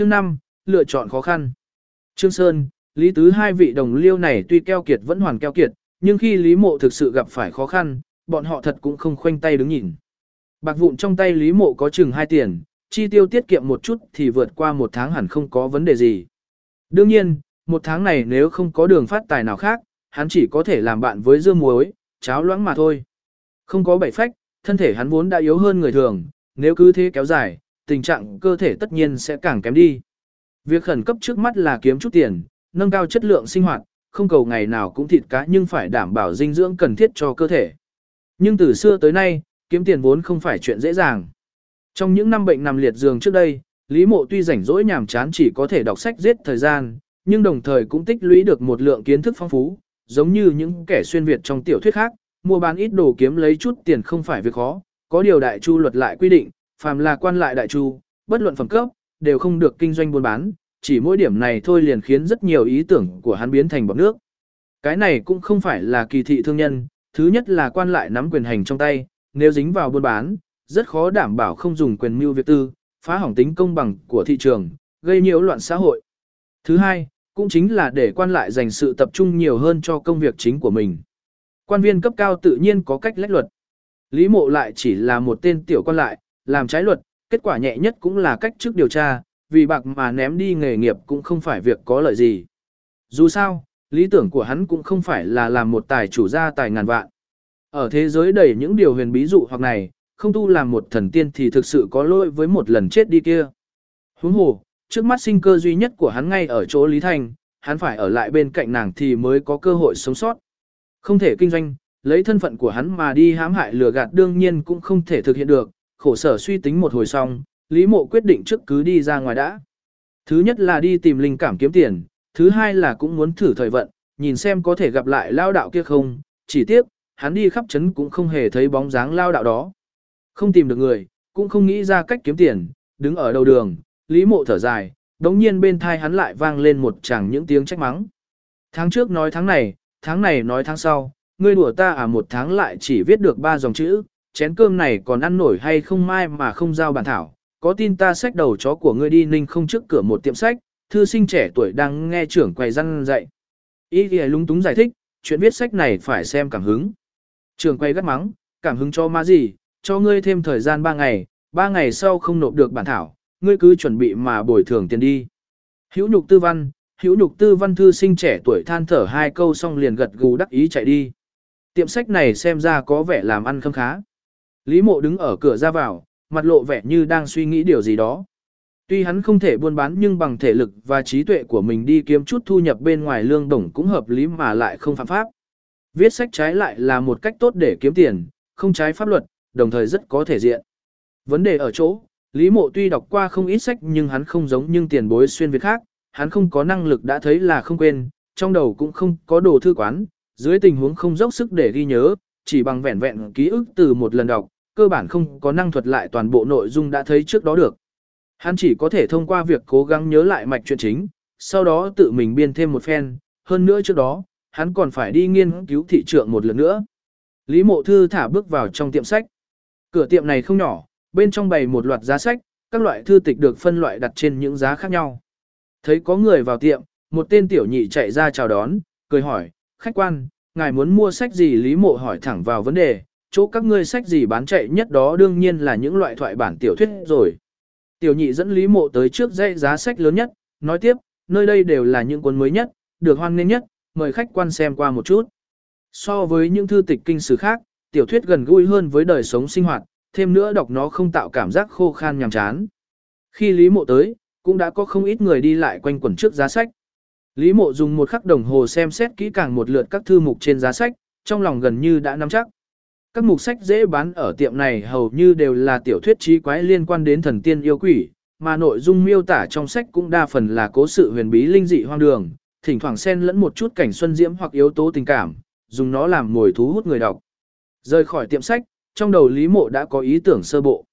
Chương 5, lựa chọn khó khăn. Trương Sơn, Lý Tứ hai vị đồng liêu này tuy keo kiệt vẫn hoàn keo kiệt, nhưng khi Lý Mộ thực sự gặp phải khó khăn, bọn họ thật cũng không khoanh tay đứng nhìn. Bạc vụn trong tay Lý Mộ có chừng hai tiền, chi tiêu tiết kiệm một chút thì vượt qua một tháng hẳn không có vấn đề gì. Đương nhiên, một tháng này nếu không có đường phát tài nào khác, hắn chỉ có thể làm bạn với dưa muối, cháo loãng mà thôi. Không có bảy phách, thân thể hắn vốn đã yếu hơn người thường, nếu cứ thế kéo dài, tình trạng cơ thể tất nhiên sẽ càng kém đi. Việc khẩn cấp trước mắt là kiếm chút tiền, nâng cao chất lượng sinh hoạt, không cầu ngày nào cũng thịt cá nhưng phải đảm bảo dinh dưỡng cần thiết cho cơ thể. Nhưng từ xưa tới nay, kiếm tiền vốn không phải chuyện dễ dàng. Trong những năm bệnh nằm liệt giường trước đây, Lý Mộ tuy rảnh rỗi nhàm chán chỉ có thể đọc sách giết thời gian, nhưng đồng thời cũng tích lũy được một lượng kiến thức phong phú, giống như những kẻ xuyên Việt trong tiểu thuyết khác, mua bán ít đồ kiếm lấy chút tiền không phải việc khó, có điều đại chu luật lại quy định, phàm là quan lại đại chu, bất luận phẩm cấp, đều không được kinh doanh buôn bán, chỉ mỗi điểm này thôi liền khiến rất nhiều ý tưởng của hắn biến thành bọt nước. Cái này cũng không phải là kỳ thị thương nhân, thứ nhất là quan lại nắm quyền hành trong tay, nếu dính vào buôn bán, rất khó đảm bảo không dùng quyền mưu việc tư, phá hỏng tính công bằng của thị trường, gây nhiễu loạn xã hội. Thứ hai, cũng chính là để quan lại dành sự tập trung nhiều hơn cho công việc chính của mình. Quan viên cấp cao tự nhiên có cách lách luật. Lý mộ lại chỉ là một tên tiểu quan lại, làm trái luật, kết quả nhẹ nhất cũng là cách trước điều tra, vì bạc mà ném đi nghề nghiệp cũng không phải việc có lợi gì. Dù sao, lý tưởng của hắn cũng không phải là làm một tài chủ gia tài ngàn vạn. Ở thế giới đầy những điều huyền bí dụ hoặc này, không tu làm một thần tiên thì thực sự có lỗi với một lần chết đi kia. Huống hồ, trước mắt sinh cơ duy nhất của hắn ngay ở chỗ Lý Thanh, hắn phải ở lại bên cạnh nàng thì mới có cơ hội sống sót. Không thể kinh doanh, lấy thân phận của hắn mà đi hãm hại lừa gạt đương nhiên cũng không thể thực hiện được, khổ sở suy tính một hồi xong, Lý Mộ quyết định trước cứ đi ra ngoài đã. Thứ nhất là đi tìm linh cảm kiếm tiền, thứ hai là cũng muốn thử thời vận, nhìn xem có thể gặp lại lao đạo kia không, chỉ tiếc, hắn đi khắp chấn cũng không hề thấy bóng dáng lao đạo đó. Không tìm được người, cũng không nghĩ ra cách kiếm tiền, đứng ở đầu đường, Lý Mộ thở dài, đống nhiên bên thai hắn lại vang lên một chàng những tiếng trách mắng. Tháng trước nói tháng này, tháng này nói tháng sau, ngươi đùa ta à một tháng lại chỉ viết được ba dòng chữ, chén cơm này còn ăn nổi hay không mai mà không giao bản thảo, có tin ta sách đầu chó của ngươi đi ninh không trước cửa một tiệm sách, thư sinh trẻ tuổi đang nghe trưởng quầy răn dạy. Ý thì lung túng giải thích, chuyện viết sách này phải xem cảm hứng. Trưởng quầy gắt mắng, cảm hứng cho má gì, cho ngươi thêm thời gian ba ngày, ba ngày sau không nộp được bản thảo, ngươi cứ chuẩn bị mà bồi thường tiền đi. Hữu nhục tư văn, hữu nhục tư văn thư sinh trẻ tuổi than thở hai câu xong liền gật gù đắc ý chạy đi. Tiệm sách này xem ra có vẻ làm ăn khâm khá. Lý mộ đứng ở cửa ra vào, mặt lộ vẻ như đang suy nghĩ điều gì đó. Tuy hắn không thể buôn bán nhưng bằng thể lực và trí tuệ của mình đi kiếm chút thu nhập bên ngoài lương đồng cũng hợp lý mà lại không phạm pháp. Viết sách trái lại là một cách tốt để kiếm tiền, không trái pháp luật, đồng thời rất có thể diện. Vấn đề ở chỗ, Lý Mộ tuy đọc qua không ít sách nhưng hắn không giống nhưng tiền bối xuyên Việt khác, hắn không có năng lực đã thấy là không quên, trong đầu cũng không có đồ thư quán, dưới tình huống không dốc sức để ghi nhớ, chỉ bằng vẹn vẹn ký ức từ một lần đọc, cơ bản không có năng thuật lại toàn bộ nội dung đã thấy trước đó được. Hắn chỉ có thể thông qua việc cố gắng nhớ lại mạch chuyện chính, sau đó tự mình biên thêm một phen, hơn nữa trước đó, hắn còn phải đi nghiên cứu thị trường một lần nữa. Lý Mộ Thư thả bước vào trong tiệm sách. Cửa tiệm này không nhỏ, bên trong bày một loạt giá sách, các loại thư tịch được phân loại đặt trên những giá khác nhau. Thấy có người vào tiệm, một tên tiểu nhị chạy ra chào đón, cười hỏi, khách quan, ngài muốn mua sách gì Lý Mộ hỏi thẳng vào vấn đề, chỗ các ngươi sách gì bán chạy nhất đó đương nhiên là những loại thoại bản tiểu thuyết rồi. Tiểu nhị dẫn Lý Mộ tới trước dãy giá sách lớn nhất, nói tiếp, nơi đây đều là những cuốn mới nhất, được hoan nghênh nhất, mời khách quan xem qua một chút. So với những thư tịch kinh sử khác, tiểu thuyết gần gũi hơn với đời sống sinh hoạt, thêm nữa đọc nó không tạo cảm giác khô khan nhàm chán. Khi Lý Mộ tới, cũng đã có không ít người đi lại quanh quẩn trước giá sách. Lý Mộ dùng một khắc đồng hồ xem xét kỹ càng một lượt các thư mục trên giá sách, trong lòng gần như đã nắm chắc. Các mục sách dễ bán ở tiệm này hầu như đều là tiểu thuyết trí quái liên quan đến thần tiên yêu quỷ, mà nội dung miêu tả trong sách cũng đa phần là cố sự huyền bí linh dị hoang đường, thỉnh thoảng xen lẫn một chút cảnh xuân diễm hoặc yếu tố tình cảm, dùng nó làm mồi thú hút người đọc. Rời khỏi tiệm sách, trong đầu Lý Mộ đã có ý tưởng sơ bộ.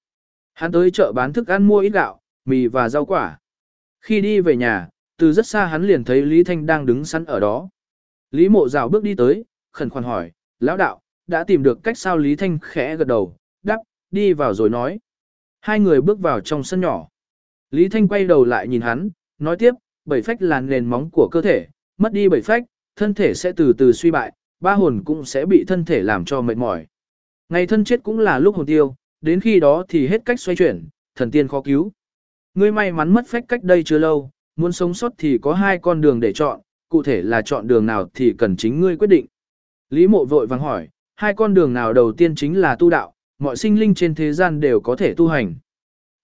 Hắn tới chợ bán thức ăn mua ít gạo, mì và rau quả. Khi đi về nhà, từ rất xa hắn liền thấy Lý Thanh đang đứng sẵn ở đó. Lý Mộ rào bước đi tới, khẩn khoản hỏi, lão đạo, đã tìm được cách sao Lý Thanh khẽ gật đầu, đắp, đi vào rồi nói. Hai người bước vào trong sân nhỏ. Lý Thanh quay đầu lại nhìn hắn, nói tiếp, bảy phách là nền móng của cơ thể, mất đi bảy phách, thân thể sẽ từ từ suy bại, ba hồn cũng sẽ bị thân thể làm cho mệt mỏi. Ngày thân chết cũng là lúc hồn tiêu, đến khi đó thì hết cách xoay chuyển, thần tiên khó cứu. Ngươi may mắn mất phách cách đây chưa lâu, muốn sống sót thì có hai con đường để chọn, cụ thể là chọn đường nào thì cần chính ngươi quyết định. Lý mộ vội vàng hỏi, hai con đường nào đầu tiên chính là tu đạo, mọi sinh linh trên thế gian đều có thể tu hành.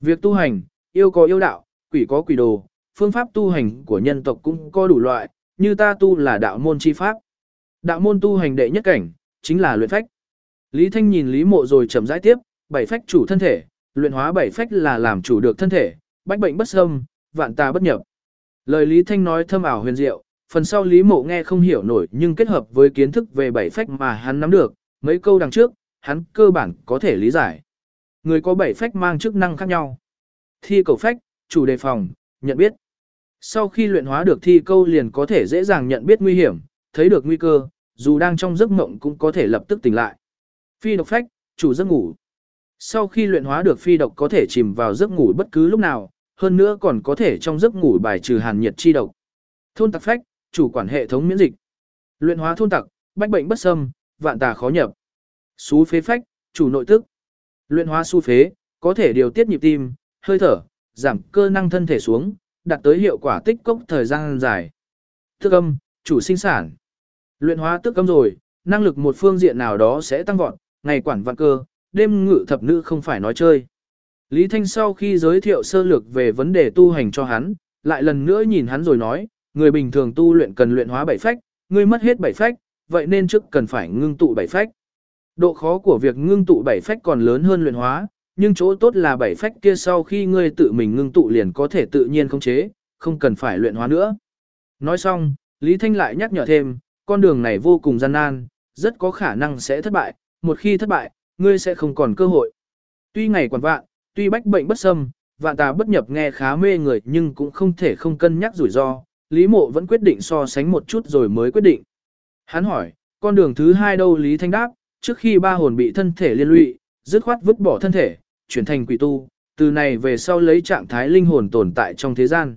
Việc tu hành, yêu có yêu đạo, quỷ có quỷ đồ, phương pháp tu hành của nhân tộc cũng có đủ loại, như ta tu là đạo môn chi pháp. Đạo môn tu hành đệ nhất cảnh, chính là luyện phách. Lý Thanh nhìn Lý Mộ rồi chậm rãi tiếp, bảy phách chủ thân thể, luyện hóa bảy phách là làm chủ được thân thể, bách bệnh bất xâm, vạn tà bất nhập. Lời Lý Thanh nói thâm ảo huyền diệu, phần sau Lý Mộ nghe không hiểu nổi nhưng kết hợp với kiến thức về bảy phách mà hắn nắm được, mấy câu đằng trước, hắn cơ bản có thể lý giải. Người có bảy phách mang chức năng khác nhau. Thi cầu phách, chủ đề phòng, nhận biết. Sau khi luyện hóa được thi câu liền có thể dễ dàng nhận biết nguy hiểm, thấy được nguy cơ, dù đang trong giấc mộng cũng có thể lập tức tỉnh lại. Phi độc phách, chủ giấc ngủ. Sau khi luyện hóa được phi độc có thể chìm vào giấc ngủ bất cứ lúc nào, hơn nữa còn có thể trong giấc ngủ bài trừ hàn nhiệt chi độc. Thôn tặc phách, chủ quản hệ thống miễn dịch. Luyện hóa thôn tặc, bách bệnh bất xâm, vạn tà khó nhập. Xú phế phách, chủ nội tức. Luyện hóa xu phế, có thể điều tiết nhịp tim, hơi thở, giảm cơ năng thân thể xuống, đạt tới hiệu quả tích cốc thời gian dài. Tức âm, chủ sinh sản. Luyện hóa tức âm rồi, năng lực một phương diện nào đó sẽ tăng vọt, ngày quản vạn cơ, đêm ngự thập nữ không phải nói chơi. Lý Thanh sau khi giới thiệu sơ lược về vấn đề tu hành cho hắn, lại lần nữa nhìn hắn rồi nói, người bình thường tu luyện cần luyện hóa bảy phách, ngươi mất hết bảy phách, vậy nên trước cần phải ngưng tụ bảy phách. Độ khó của việc ngưng tụ bảy phách còn lớn hơn luyện hóa, nhưng chỗ tốt là bảy phách kia sau khi ngươi tự mình ngưng tụ liền có thể tự nhiên khống chế, không cần phải luyện hóa nữa. Nói xong, Lý Thanh lại nhắc nhở thêm, con đường này vô cùng gian nan, rất có khả năng sẽ thất bại, một khi thất bại, ngươi sẽ không còn cơ hội. Tuy ngày quản vạn, tuy bách bệnh bất xâm, vạn tà bất nhập nghe khá mê người nhưng cũng không thể không cân nhắc rủi ro, Lý Mộ vẫn quyết định so sánh một chút rồi mới quyết định. Hắn hỏi, con đường thứ hai đâu Lý Thanh đáp, trước khi ba hồn bị thân thể liên lụy, dứt khoát vứt bỏ thân thể, chuyển thành quỷ tu, từ này về sau lấy trạng thái linh hồn tồn tại trong thế gian.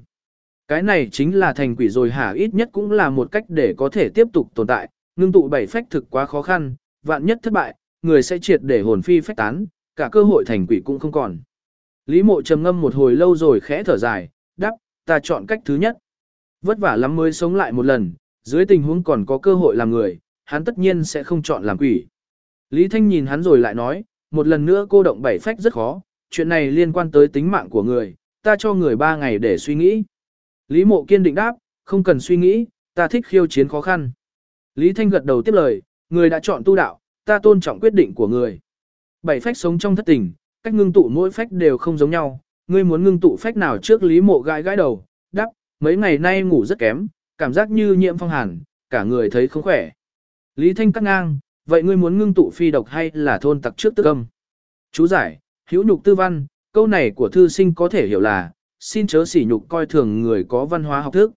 Cái này chính là thành quỷ rồi hả ít nhất cũng là một cách để có thể tiếp tục tồn tại, ngưng tụ bảy phách thực quá khó khăn, vạn nhất thất bại, người sẽ triệt để hồn phi phách tán, cả cơ hội thành quỷ cũng không còn. Lý mộ trầm ngâm một hồi lâu rồi khẽ thở dài, đáp, ta chọn cách thứ nhất. Vất vả lắm mới sống lại một lần, dưới tình huống còn có cơ hội làm người, hắn tất nhiên sẽ không chọn làm quỷ. Lý Thanh nhìn hắn rồi lại nói, một lần nữa cô động bảy phách rất khó, chuyện này liên quan tới tính mạng của người, ta cho người ba ngày để suy nghĩ. Lý mộ kiên định đáp, không cần suy nghĩ, ta thích khiêu chiến khó khăn. Lý Thanh gật đầu tiếp lời, người đã chọn tu đạo, ta tôn trọng quyết định của người. Bảy phách sống trong thất tình, cách ngưng tụ mỗi phách đều không giống nhau, ngươi muốn ngưng tụ phách nào trước Lý mộ gãi gãi đầu, đáp, mấy ngày nay ngủ rất kém, cảm giác như nhiễm phong hàn, cả người thấy không khỏe. Lý Thanh cắt ngang, vậy ngươi muốn ngưng tụ phi độc hay là thôn tặc trước tức âm? Chú giải, hữu nhục tư văn, câu này của thư sinh có thể hiểu là, xin chớ sỉ nhục coi thường người có văn hóa học thức.